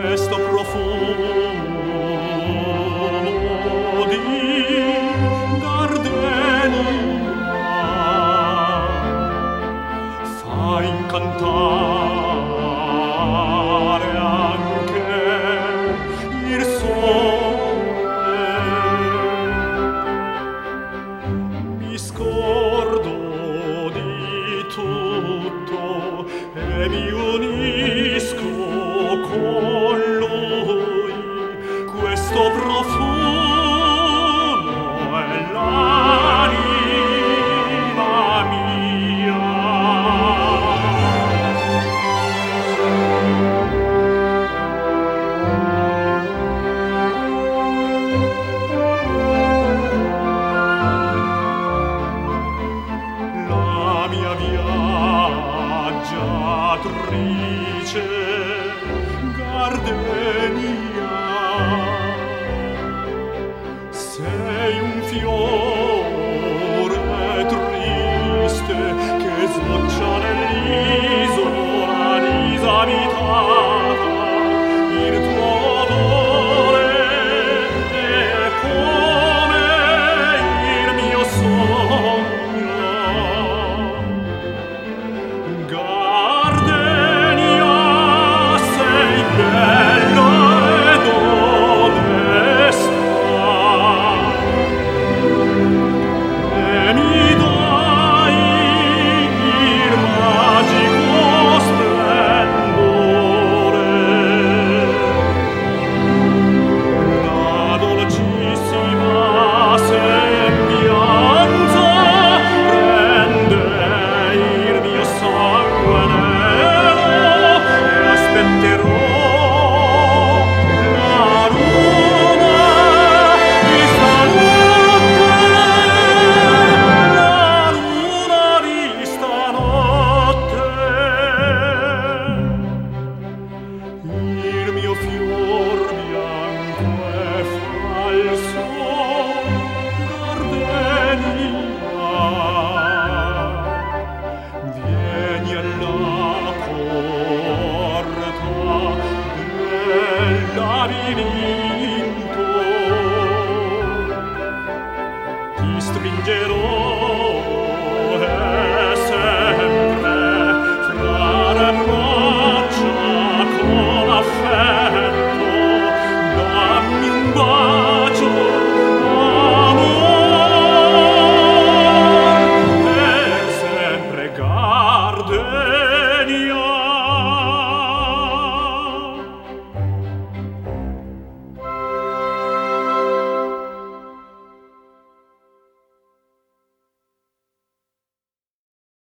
questo profumo di gardenia fa incantare anche il sole. Mi scordo di e mi unisco con viaggiatrice gardenia labirinto. Ti stringerò